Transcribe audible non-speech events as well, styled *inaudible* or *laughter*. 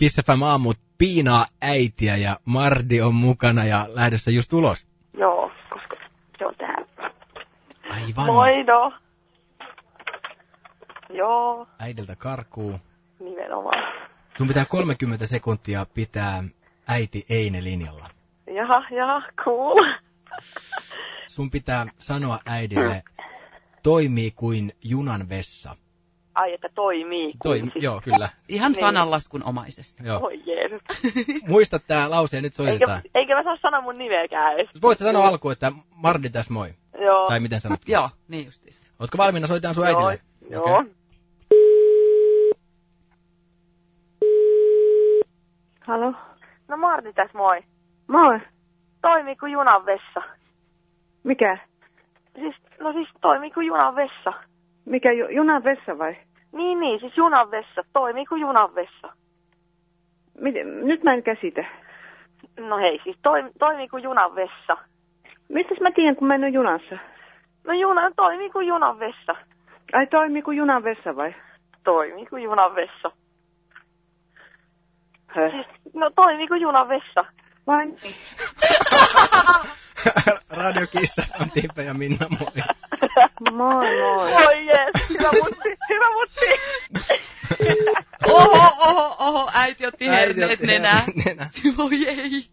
Kiss FM aamut piinaa äitiä ja Mardi on mukana ja lähdössä just ulos. Joo, koska se on täällä. Aivan. Moido. Joo, Äidiltä karkuu. nimenomaan. Sun pitää 30 sekuntia pitää äiti Eine linjalla. Jaha, jaha, cool. Sun pitää sanoa äidille, toimii kuin junan vessa. Ai, että toimii. Toi, kuusi. joo, kyllä. Ihan *laughs* Niin. sananlaskun omaisesti. Joo. Oi Jeesus. *laughs* Muista tää lause ja nyt soitetaan. Eikä, eikä mä saa sanoa mun nimeäkään edes. Voit sanoa alkuun, että Mardi tässä moi. Joo. Tai miten sanot? Joo, niin justiinsa. Ootko valmiina? Soitetaan sun Joo, äidille. Joo. Okei. Halo? No Martti tässä moi. Moi. Toimii kuin junan vessa. Mikä? Siis, no siis toimii kuin junan vessa. Mikä ju- junan vessa vai? Niin, niin, siis junan vessa. Toimii kuin junan vessa. Miten? Nyt mä en käsitä. No hei, siis toimi, toimii kuin junan vessa. Mistäs mä tiedän, kun mä en ole junassa? No juna toimii kuin junan vessa. Ai toimii kuin junan vessa vai? Toimii kuin junan vessa. Siis, no toimii kuin junan vessa. Vai *laughs* niin? Radio Kiss FM, Timpe ja Minna, moi. Moi moi. Oi va a ojo, ojo, ojo. Ay, Dios, tienes, nena. nena. Te *laughs* voy.